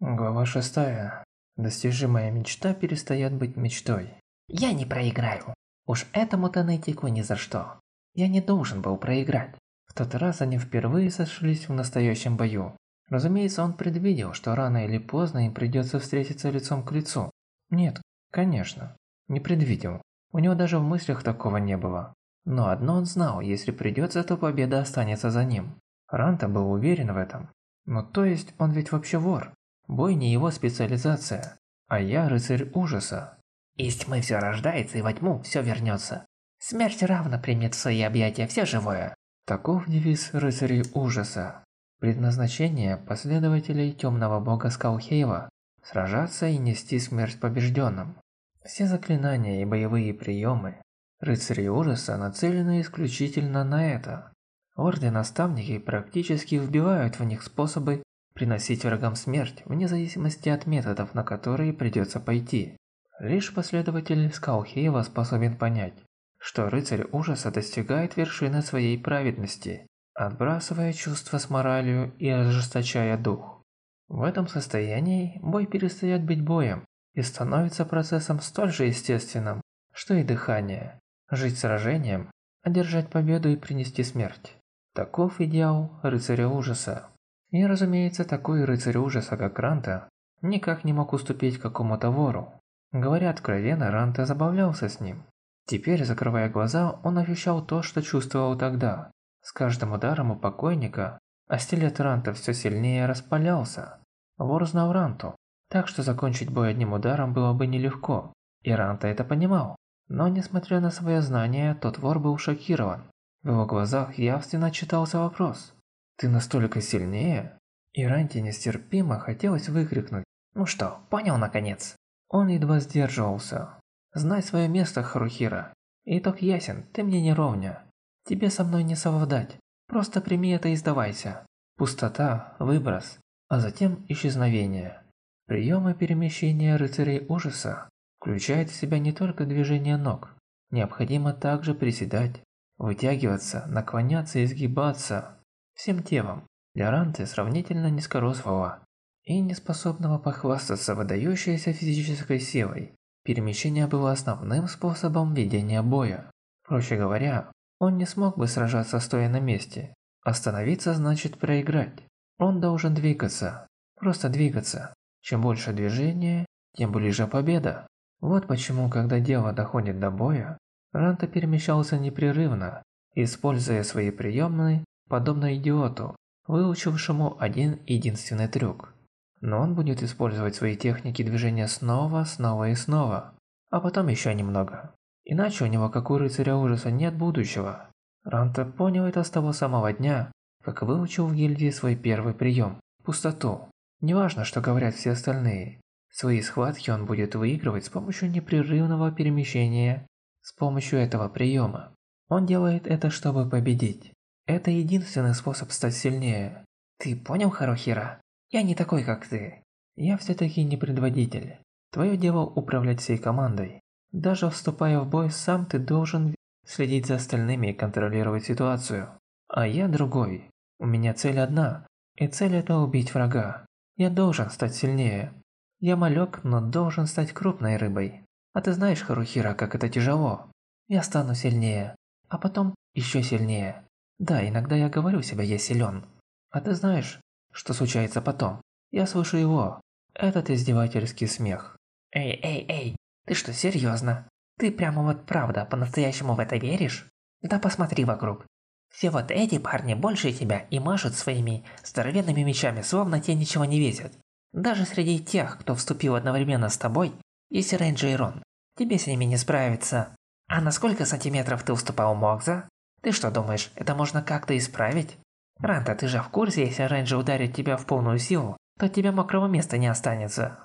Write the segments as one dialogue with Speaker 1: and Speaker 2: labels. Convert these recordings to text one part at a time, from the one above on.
Speaker 1: Глава шестая. Достижимая мечта перестает быть мечтой.
Speaker 2: Я не проиграю. Уж этому Тенетику ни за что. Я не должен был проиграть.
Speaker 1: В тот раз они впервые сошлись в настоящем бою. Разумеется, он предвидел, что рано или поздно им придется встретиться лицом к лицу. Нет, конечно, не предвидел. У него даже в мыслях такого не было. Но одно он знал, если придется, то победа останется за ним. Ранта был уверен в этом. Но то есть он ведь вообще вор. Бой не его специализация, а я рыцарь ужаса.
Speaker 2: Из тьмы все рождается и во тьму все вернется. Смерть равно примет в свои объятия все живое.
Speaker 1: Таков девиз рыцарей ужаса. Предназначение последователей темного бога Скалхейва – сражаться и нести смерть побежденным. Все заклинания и боевые приемы рыцарей ужаса нацелены исключительно на это. Орды-наставники практически вбивают в них способы приносить врагам смерть, вне зависимости от методов, на которые придется пойти. Лишь последователь Скалхеева способен понять, что рыцарь ужаса достигает вершины своей праведности, отбрасывая чувства с моралью и ожесточая дух. В этом состоянии бой перестает быть боем и становится процессом столь же естественным, что и дыхание. Жить сражением, одержать победу и принести смерть. Таков идеал рыцаря ужаса. И, разумеется, такой рыцарь ужаса, как Ранта, никак не мог уступить какому-то вору. Говоря откровенно, Ранта забавлялся с ним. Теперь, закрывая глаза, он ощущал то, что чувствовал тогда. С каждым ударом у покойника, а стилет Ранта все сильнее распалялся. Вор знал Ранту, так что закончить бой одним ударом было бы нелегко. И Ранта это понимал. Но, несмотря на свое знание, тот вор был шокирован. В его глазах явственно читался вопрос. Ты настолько сильнее? И Ранти нестерпимо хотелось выкрикнуть.
Speaker 2: Ну что, понял наконец?
Speaker 1: Он едва сдерживался. Знай свое место, Харухира. Итог ясен, ты мне не ровня. Тебе со мной не совладать. Просто прими это и сдавайся. Пустота, выброс, а затем исчезновение. Приемы перемещения рыцарей ужаса включают в себя не только движение ног. Необходимо также приседать, вытягиваться, наклоняться и сгибаться всем телом для Ранты сравнительно низкорослого и неспособного похвастаться выдающейся физической силой. Перемещение было основным способом ведения боя. Проще говоря, он не смог бы сражаться стоя на месте. Остановиться значит проиграть. Он должен двигаться, просто двигаться. Чем больше движения, тем ближе победа. Вот почему, когда дело доходит до боя, Ранта перемещался непрерывно, используя свои приемные подобно идиоту, выучившему один единственный трюк. Но он будет использовать свои техники движения снова, снова и снова, а потом еще немного. Иначе у него, как у рыцаря ужаса, нет будущего. Ранта понял это с того самого дня, как выучил в гильдии свой первый прием – пустоту. Неважно, что говорят все остальные. Свои схватки он будет выигрывать с помощью непрерывного перемещения, с помощью этого приема. Он делает это, чтобы победить. Это единственный способ стать сильнее. Ты понял, Харухира? Я не такой, как ты. Я все-таки не предводитель. Твое дело управлять всей командой. Даже вступая в бой, сам ты должен следить за остальными и контролировать ситуацию. А я другой. У меня цель одна. И цель это убить врага. Я должен стать сильнее. Я малек, но должен стать крупной рыбой. А ты знаешь, Харухира, как это тяжело. Я стану сильнее. А потом еще сильнее. Да, иногда я говорю себе, я силен. А ты знаешь, что случается потом? Я слышу его. Этот издевательский смех.
Speaker 2: Эй, эй, эй, ты что, серьезно? Ты прямо вот правда, по-настоящему в это веришь? Да посмотри вокруг. Все вот эти парни больше тебя и машут своими здоровенными мечами, словно тебе ничего не весят. Даже среди тех, кто вступил одновременно с тобой, есть Рейнджи и Рон. Тебе с ними не справиться. А на сколько сантиметров ты уступал Мокза? Ты что думаешь, это можно как-то исправить? Ранта, ты же в курсе, если Рейнджи ударит тебя в полную силу, то от тебя мокрого места не останется.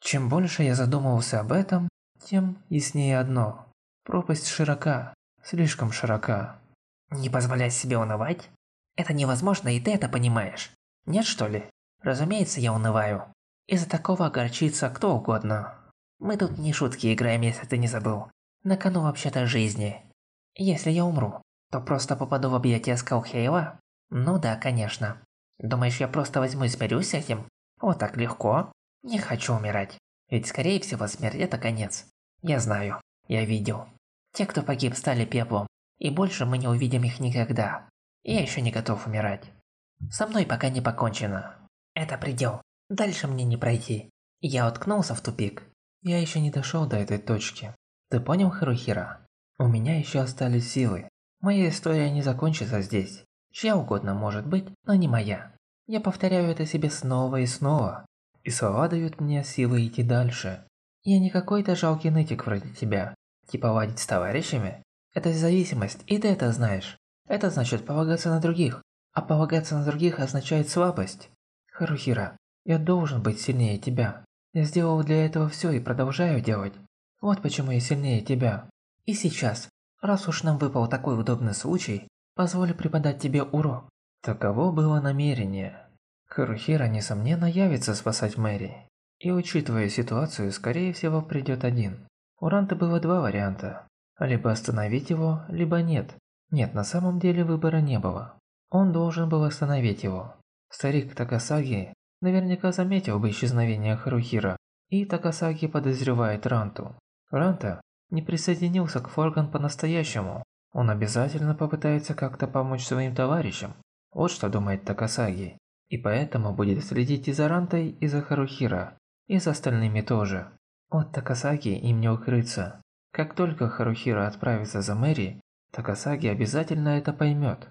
Speaker 1: Чем больше я задумывался об этом, тем яснее одно. Пропасть широка, слишком широка.
Speaker 2: Не позволять себе унывать? Это невозможно, и ты это понимаешь. Нет, что ли? Разумеется, я унываю. Из-за такого огорчится кто угодно. Мы тут не шутки играем, если ты не забыл. На кону вообще-то жизни. Если я умру, то просто попаду в объятия Скалхейва? Ну да, конечно. Думаешь, я просто возьму и смирюсь с этим? Вот так легко? Не хочу умирать. Ведь скорее всего смерть это конец. Я знаю. Я видел. Те, кто погиб, стали пеплом. И больше мы не увидим их никогда. Я еще не готов умирать. Со мной пока не покончено. Это предел. Дальше мне не пройти. Я уткнулся в тупик.
Speaker 1: Я еще не дошел до этой точки. Ты понял, Харухира? У меня еще остались силы. Моя история не закончится здесь. Чья угодно может быть, но не моя. Я повторяю это себе снова и снова. И слова дают мне силы идти дальше. Я не какой-то жалкий нытик вроде тебя. Типа ладить с товарищами. Это зависимость, и ты это знаешь. Это значит полагаться на других. А полагаться на других означает слабость. Харухира, я должен быть сильнее тебя. Я сделал для этого все и продолжаю делать. Вот почему я сильнее тебя. И сейчас, раз уж нам выпал такой удобный случай, позволь преподать тебе урок. Таково было намерение. Харухира, несомненно, явится спасать Мэри. И учитывая ситуацию, скорее всего, придет один. У Ранта было два варианта. Либо остановить его, либо нет. Нет, на самом деле выбора не было. Он должен был остановить его. Старик Такасаги наверняка заметил бы исчезновение Харухира, и Такасаги подозревает Ранту. Ранта не присоединился к Форган по-настоящему. Он обязательно попытается как-то помочь своим товарищам. Вот что думает Такасаги. И поэтому будет следить и за Рантой, и за Харухира, и за остальными тоже. От Такасаги им не укрыться. Как только Харухира отправится за Мэри, Такасаги обязательно это поймет.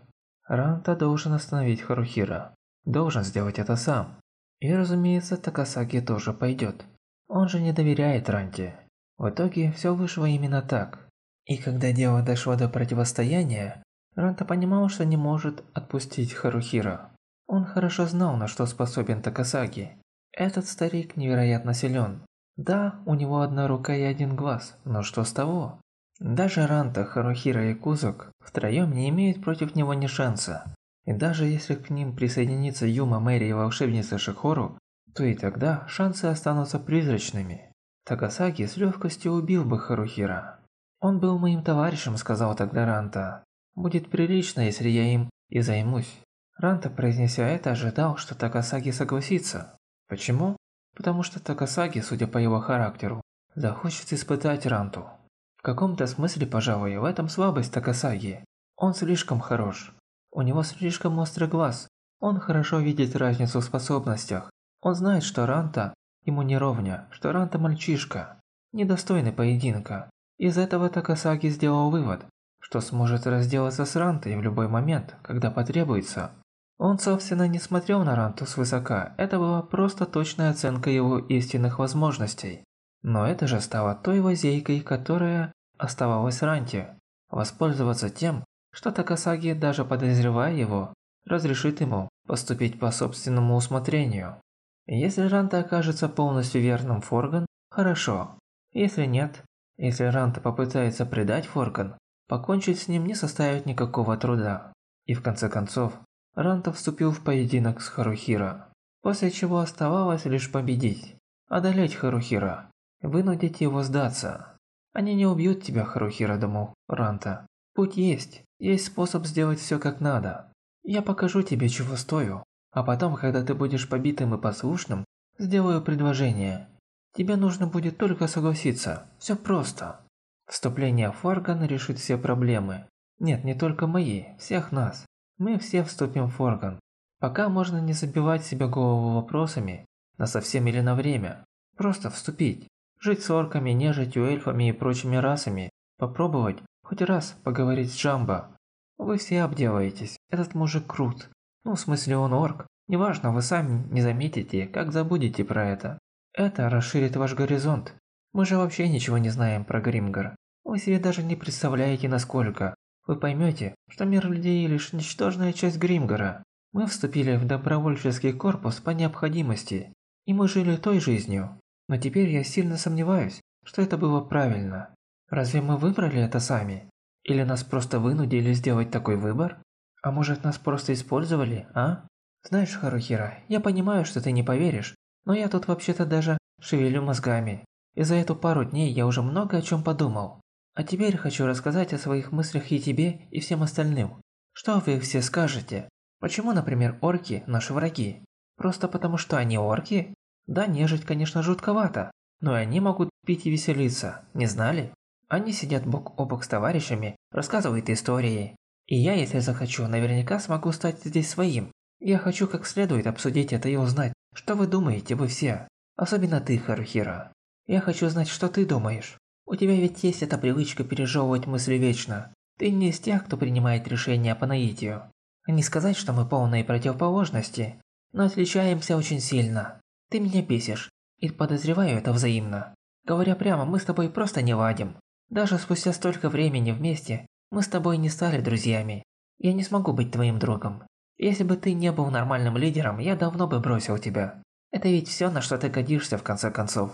Speaker 1: Ранта должен остановить Харухира. Должен сделать это сам. И разумеется, Такасаги тоже пойдет. Он же не доверяет Ранте. В итоге все вышло именно так. И когда дело дошло до противостояния, Ранта понимал, что не может отпустить Харухира. Он хорошо знал, на что способен Такасаги. Этот старик невероятно силен. Да, у него одна рука и один глаз, но что с того? Даже Ранта, Харухира и Кузок втроем не имеют против него ни шанса. И даже если к ним присоединится Юма, Мэри и волшебница Шихору, то и тогда шансы останутся призрачными. Такасаги с легкостью убил бы Харухира. «Он был моим товарищем», — сказал тогда Ранта. «Будет прилично, если я им и займусь». Ранта, произнеся это, ожидал, что Такасаги согласится. Почему? Потому что Такасаги, судя по его характеру, захочет испытать Ранту. В каком-то смысле, пожалуй, в этом слабость Такасаги. Он слишком хорош. У него слишком острый глаз. Он хорошо видит разницу в способностях. Он знает, что Ранта ему не ровня, что Ранта мальчишка, недостойный поединка. Из этого Такасаги сделал вывод, что сможет разделаться с Рантой в любой момент, когда потребуется. Он, собственно, не смотрел на Ранту свысока, это была просто точная оценка его истинных возможностей. Но это же стало той лазейкой, которая оставалась Ранте. Воспользоваться тем, что Такасаги, даже подозревая его, разрешит ему поступить по собственному усмотрению. Если Ранта окажется полностью верным Форган, хорошо. Если нет, если Ранта попытается предать Форган, покончить с ним не составит никакого труда. И в конце концов, Ранта вступил в поединок с Харухира, после чего оставалось лишь победить, одолеть Харухира, вынудить его сдаться. Они не убьют тебя, Харухира, думал Ранта. Путь есть, есть способ сделать все как надо. Я покажу тебе, чего стою, а потом, когда ты будешь побитым и послушным, сделаю предложение. Тебе нужно будет только согласиться, все просто. Вступление в Форган решит все проблемы. Нет, не только мои, всех нас. Мы все вступим в орган. Пока можно не забивать себе голову вопросами, на совсем или на время. Просто вступить. Жить с орками, нежитью, эльфами и прочими расами. Попробовать хоть раз поговорить с Джамбо. Вы все обделаетесь. Этот мужик крут. Ну, в смысле он орк. Неважно, вы сами не заметите, как забудете про это. Это расширит ваш горизонт. Мы же вообще ничего не знаем про Гримгар. Вы себе даже не представляете, насколько. Вы поймете, что мир людей лишь ничтожная часть Гримгора. Мы вступили в добровольческий корпус по необходимости, и мы жили той жизнью. Но теперь я сильно сомневаюсь, что это было правильно. Разве мы выбрали это сами? Или нас просто вынудили сделать такой выбор? А может нас просто использовали, а? Знаешь, Харухира, я понимаю, что ты не поверишь, но я тут вообще-то даже шевелю мозгами. И за эту пару дней я уже много о чем подумал. А теперь хочу рассказать о своих мыслях и тебе, и всем остальным. Что вы все скажете? Почему, например, орки – наши враги? Просто потому что они орки? Да, нежить, конечно, жутковато, но и они могут пить и веселиться, не знали? Они сидят бок о бок с товарищами, рассказывают истории. И я, если захочу, наверняка смогу стать здесь своим. Я хочу как следует обсудить это и узнать, что вы думаете вы все. Особенно ты, Харухира. Я хочу знать, что ты думаешь. У тебя ведь есть эта привычка пережевывать мысли вечно. Ты не из тех, кто принимает решения по наитию. Не сказать, что мы полные противоположности, но отличаемся очень сильно. Ты меня бесишь, и подозреваю это взаимно. Говоря прямо, мы с тобой просто не ладим. Даже спустя столько времени вместе, мы с тобой не стали друзьями. Я не смогу быть твоим другом. Если бы ты не был нормальным лидером, я давно бы бросил тебя. Это ведь все, на что ты годишься в конце концов.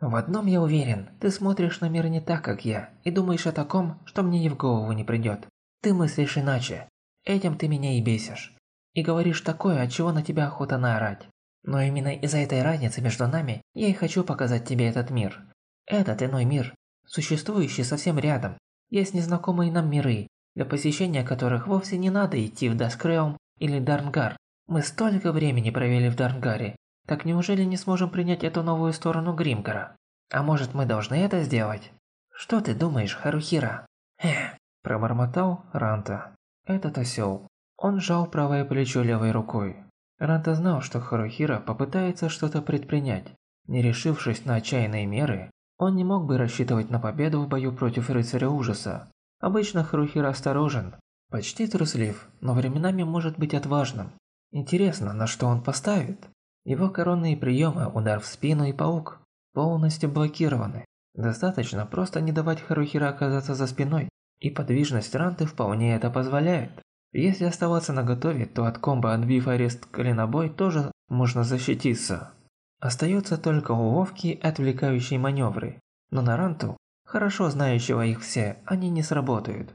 Speaker 1: В одном я уверен, ты смотришь на мир не так, как я, и думаешь о таком, что мне и в голову не придет. Ты мыслишь иначе. Этим ты меня и бесишь. И говоришь такое, от чего на тебя охота наорать. Но именно из-за этой разницы между нами я и хочу показать тебе этот мир. Этот иной мир, существующий совсем рядом. Есть незнакомые нам миры, для посещения которых вовсе не надо идти в Даскреум или Дарнгар. Мы столько времени провели в Дарнгаре. Так неужели не сможем принять эту новую сторону Гримгара? А может мы должны это сделать? Что ты думаешь, Харухира? Эх, пробормотал Ранта. Этот осел. Он сжал правое плечо левой рукой. Ранта знал, что Харухира попытается что-то предпринять. Не решившись на отчаянные меры, он не мог бы рассчитывать на победу в бою против рыцаря ужаса. Обычно Харухира осторожен, почти труслив, но временами может быть отважным. Интересно, на что он поставит? Его коронные приемы удар в спину и паук полностью блокированы. Достаточно просто не давать Харухира оказаться за спиной, и подвижность Ранты вполне это позволяет. Если оставаться наготове, то от комбо отбив арест коленобой тоже можно защититься. Остается только уловки отвлекающие маневры, но на Ранту, хорошо знающего их все, они не сработают.